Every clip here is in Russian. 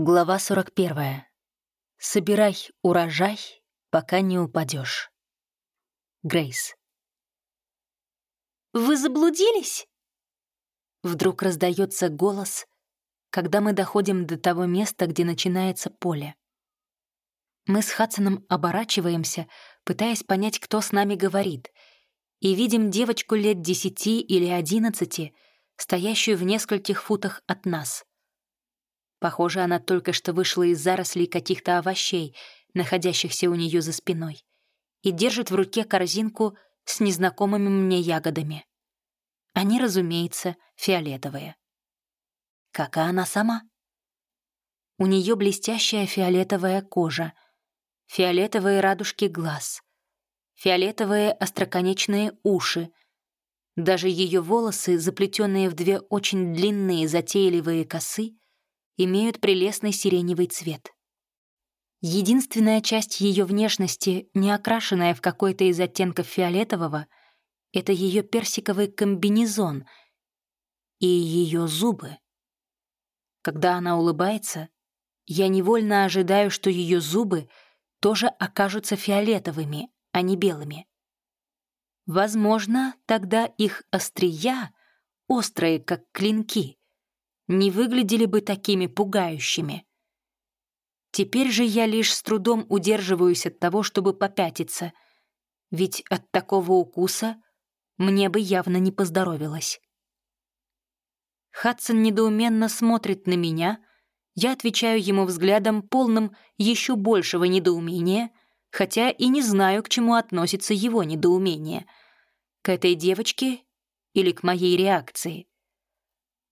Глава 41. Собирай урожай, пока не упадешь. Грейс. «Вы заблудились?» Вдруг раздается голос, когда мы доходим до того места, где начинается поле. Мы с Хадсоном оборачиваемся, пытаясь понять, кто с нами говорит, и видим девочку лет десяти или одиннадцати, стоящую в нескольких футах от нас. Похоже, она только что вышла из зарослей каких-то овощей, находящихся у нее за спиной, и держит в руке корзинку с незнакомыми мне ягодами. Они, разумеется, фиолетовые. Как и она сама. У нее блестящая фиолетовая кожа, фиолетовые радужки глаз, фиолетовые остроконечные уши, даже ее волосы, заплетенные в две очень длинные затейливые косы, имеют прелестный сиреневый цвет. Единственная часть ее внешности, не окрашенная в какой-то из оттенков фиолетового, это ее персиковый комбинезон и ее зубы. Когда она улыбается, я невольно ожидаю, что ее зубы тоже окажутся фиолетовыми, а не белыми. Возможно, тогда их острия, острые, как клинки, не выглядели бы такими пугающими. Теперь же я лишь с трудом удерживаюсь от того, чтобы попятиться, ведь от такого укуса мне бы явно не поздоровилось. Хадсон недоуменно смотрит на меня, я отвечаю ему взглядом, полным еще большего недоумения, хотя и не знаю, к чему относится его недоумение. К этой девочке или к моей реакции.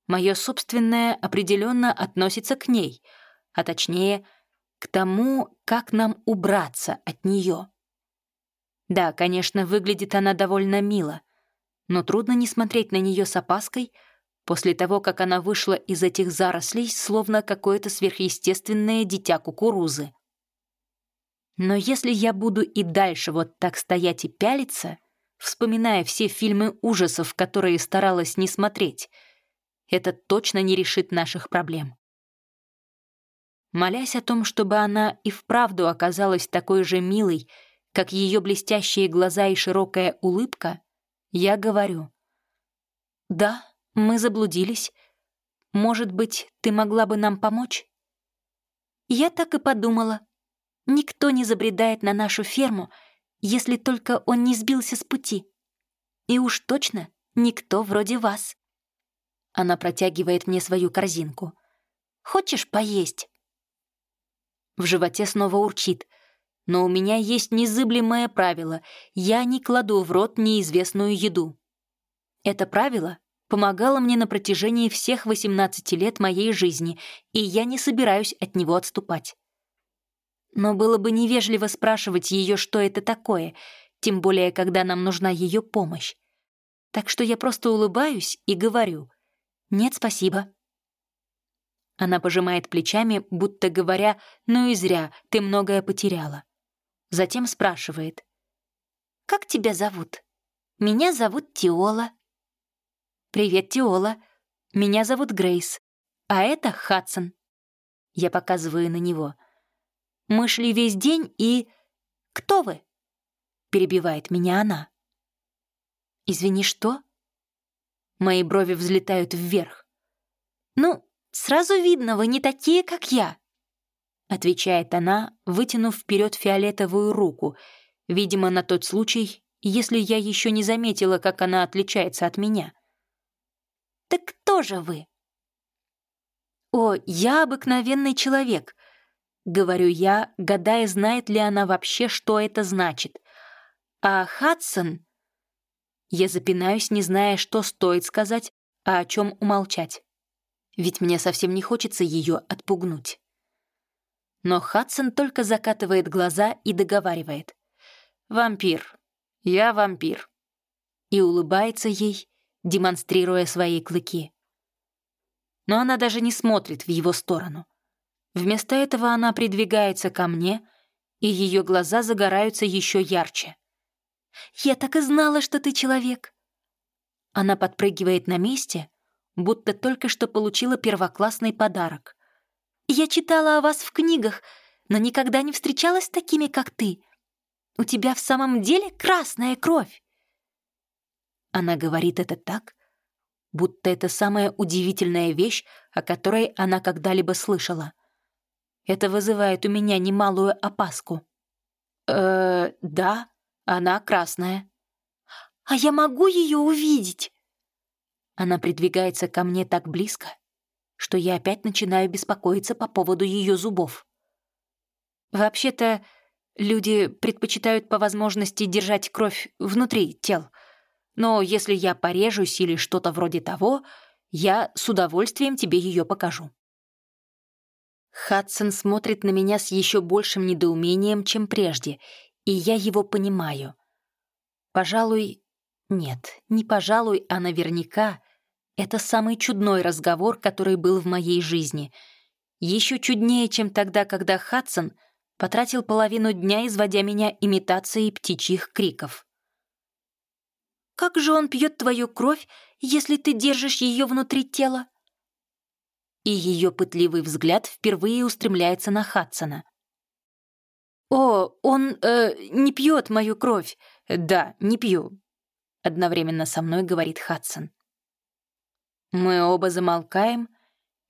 Мое собственное определенно относится к ней, а точнее, к тому, как нам убраться от нее. Да, конечно, выглядит она довольно мило, но трудно не смотреть на нее с опаской после того, как она вышла из этих зарослей, словно какое-то сверхъестественное дитя кукурузы. Но если я буду и дальше вот так стоять и пялиться, вспоминая все фильмы ужасов, которые старалась не смотреть — это точно не решит наших проблем. Молясь о том, чтобы она и вправду оказалась такой же милой, как ее блестящие глаза и широкая улыбка, я говорю. «Да, мы заблудились. Может быть, ты могла бы нам помочь?» Я так и подумала. Никто не забредает на нашу ферму, если только он не сбился с пути. И уж точно никто вроде вас. Она протягивает мне свою корзинку. «Хочешь поесть?» В животе снова урчит. Но у меня есть незыблемое правило. Я не кладу в рот неизвестную еду. Это правило помогало мне на протяжении всех 18 лет моей жизни, и я не собираюсь от него отступать. Но было бы невежливо спрашивать ее, что это такое, тем более, когда нам нужна ее помощь. Так что я просто улыбаюсь и говорю. «Нет, спасибо». Она пожимает плечами, будто говоря, «Ну и зря, ты многое потеряла». Затем спрашивает. «Как тебя зовут?» «Меня зовут Тиола». «Привет, Тиола. Меня зовут Грейс. А это Хадсон». Я показываю на него. «Мы шли весь день и...» «Кто вы?» — перебивает меня она. «Извини, что?» Мои брови взлетают вверх. «Ну, сразу видно, вы не такие, как я», — отвечает она, вытянув вперед фиолетовую руку, видимо, на тот случай, если я еще не заметила, как она отличается от меня. «Так кто же вы?» «О, я обыкновенный человек», — говорю я, гадая, знает ли она вообще, что это значит. А Хадсон я запинаюсь, не зная, что стоит сказать, а о чем умолчать. Ведь мне совсем не хочется ее отпугнуть. Но Хадсон только закатывает глаза и договаривает. «Вампир. Я вампир». И улыбается ей, демонстрируя свои клыки. Но она даже не смотрит в его сторону. Вместо этого она придвигается ко мне, и ее глаза загораются еще ярче. Я так и знала, что ты человек!» Она подпрыгивает на месте, будто только что получила первоклассный подарок. Я читала о вас в книгах, но никогда не встречалась с такими, как ты. У тебя в самом деле красная кровь!» Она говорит это так, будто это самая удивительная вещь, о которой она когда-либо слышала. Это вызывает у меня немалую опаску. «Э, да, она красная». «А я могу ее увидеть?» Она придвигается ко мне так близко, что я опять начинаю беспокоиться по поводу ее зубов. Вообще-то, люди предпочитают по возможности держать кровь внутри тел. Но если я порежусь или что-то вроде того, я с удовольствием тебе ее покажу. Хадсон смотрит на меня с еще большим недоумением, чем прежде, и я его понимаю. Пожалуй, нет, не пожалуй, а наверняка это самый чудной разговор, который был в моей жизни. Еще чуднее, чем тогда, когда Хадсон потратил половину дня, изводя меня имитацией птичьих криков. «Как же он пьет твою кровь, если ты держишь ее внутри тела?» И ее пытливый взгляд впервые устремляется на Хадсона. «О, он э, не пьет мою кровь. Да, не пью», — одновременно со мной говорит Хадсон. Мы оба замолкаем,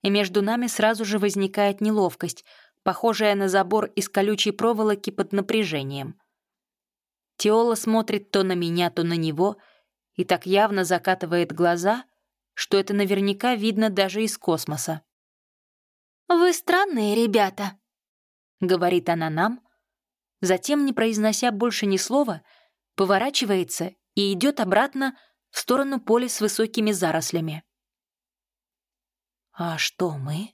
и между нами сразу же возникает неловкость, похожая на забор из колючей проволоки под напряжением. Теола смотрит то на меня, то на него и так явно закатывает глаза, что это наверняка видно даже из космоса. «Вы странные ребята», — говорит она нам, затем, не произнося больше ни слова, поворачивается и идет обратно в сторону поля с высокими зарослями. «А что мы?»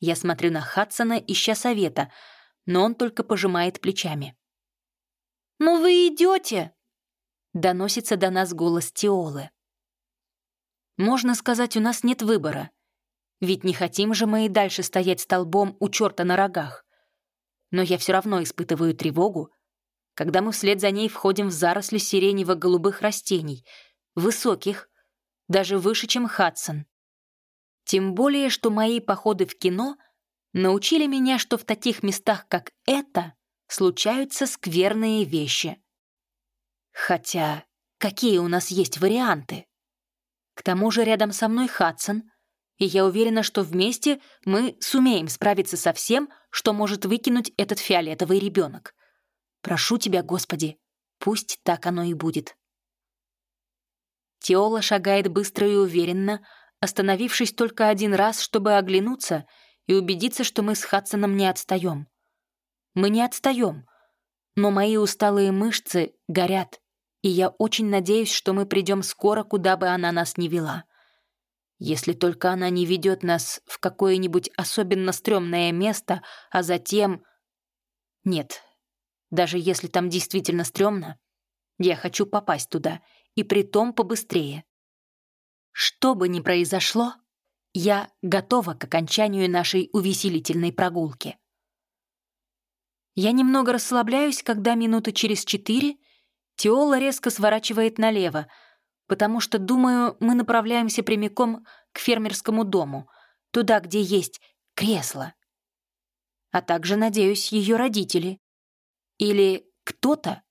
Я смотрю на Хадсона, ища совета, но он только пожимает плечами. «Ну вы идете!» — доносится до нас голос Теолы. Можно сказать, у нас нет выбора. Ведь не хотим же мы и дальше стоять столбом у черта на рогах. Но я все равно испытываю тревогу, когда мы вслед за ней входим в заросли сиренево-голубых растений, высоких, даже выше, чем Хадсон. Тем более, что мои походы в кино научили меня, что в таких местах, как это, случаются скверные вещи. Хотя, какие у нас есть варианты? К тому же рядом со мной Хадсон, и я уверена, что вместе мы сумеем справиться со всем, что может выкинуть этот фиолетовый ребенок. Прошу тебя, Господи, пусть так оно и будет. Теола шагает быстро и уверенно, остановившись только один раз, чтобы оглянуться и убедиться, что мы с Хадсоном не отстаем. Мы не отстаем, но мои усталые мышцы горят, и я очень надеюсь, что мы придем скоро, куда бы она нас ни вела. Если только она не ведет нас в какое-нибудь особенно стрёмное место, а затем... Нет, даже если там действительно стрёмно, я хочу попасть туда, и притом побыстрее. Что бы ни произошло, я готова к окончанию нашей увеселительной прогулки. Я немного расслабляюсь, когда минуты через четыре Теола резко сворачивает налево, потому что, думаю, мы направляемся прямиком к фермерскому дому, туда, где есть кресло. А также, надеюсь, ее родители. Или кто-то,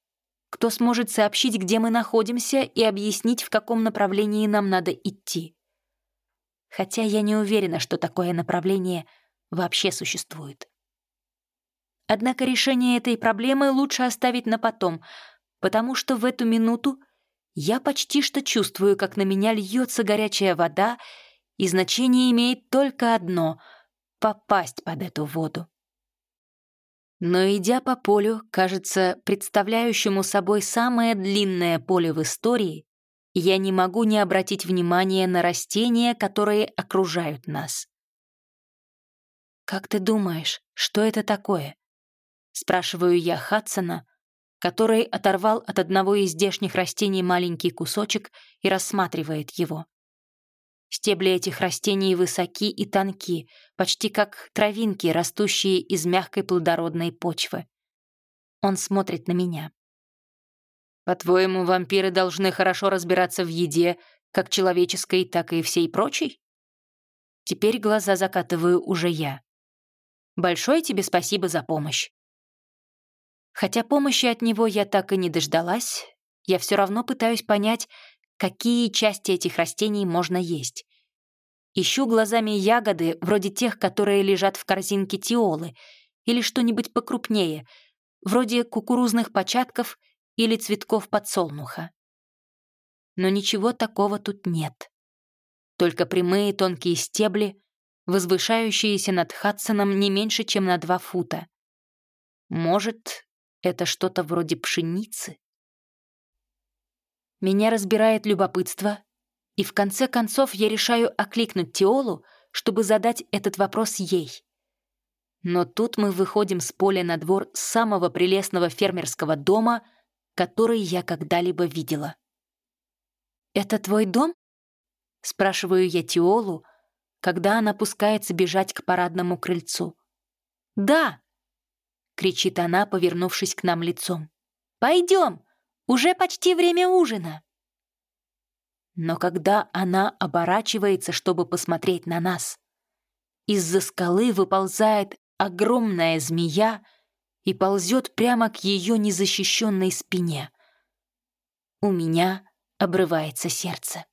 кто сможет сообщить, где мы находимся, и объяснить, в каком направлении нам надо идти. Хотя я не уверена, что такое направление вообще существует. Однако решение этой проблемы лучше оставить на потом, потому что в эту минуту я почти что чувствую, как на меня льется горячая вода, и значение имеет только одно — попасть под эту воду. Но идя по полю, кажется, представляющему собой самое длинное поле в истории, я не могу не обратить внимания на растения, которые окружают нас. «Как ты думаешь, что это такое?» — спрашиваю я Хадсона, который оторвал от одного из здешних растений маленький кусочек и рассматривает его. Стебли этих растений высоки и тонки, почти как травинки, растущие из мягкой плодородной почвы. Он смотрит на меня. «По-твоему, вампиры должны хорошо разбираться в еде, как человеческой, так и всей прочей?» Теперь глаза закатываю уже я. Большое тебе спасибо за помощь. Хотя помощи от него я так и не дождалась, я все равно пытаюсь понять, какие части этих растений можно есть. Ищу глазами ягоды, вроде тех, которые лежат в корзинке тиолы, или что-нибудь покрупнее, вроде кукурузных початков или цветков подсолнуха. Но ничего такого тут нет. Только прямые тонкие стебли, возвышающиеся над Хадсоном не меньше, чем на два фута. Может, это что-то вроде пшеницы? Меня разбирает любопытство, и в конце концов я решаю окликнуть Теолу, чтобы задать этот вопрос ей. Но тут мы выходим с поля на двор самого прелестного фермерского дома, который я когда-либо видела. «Это твой дом?» — спрашиваю я Теолу, когда она пускается бежать к парадному крыльцу. «Да!» — кричит она, повернувшись к нам лицом. «Пойдем! Уже почти время ужина!» Но когда она оборачивается, чтобы посмотреть на нас, из-за скалы выползает огромная змея и ползет прямо к ее незащищенной спине. У меня обрывается сердце.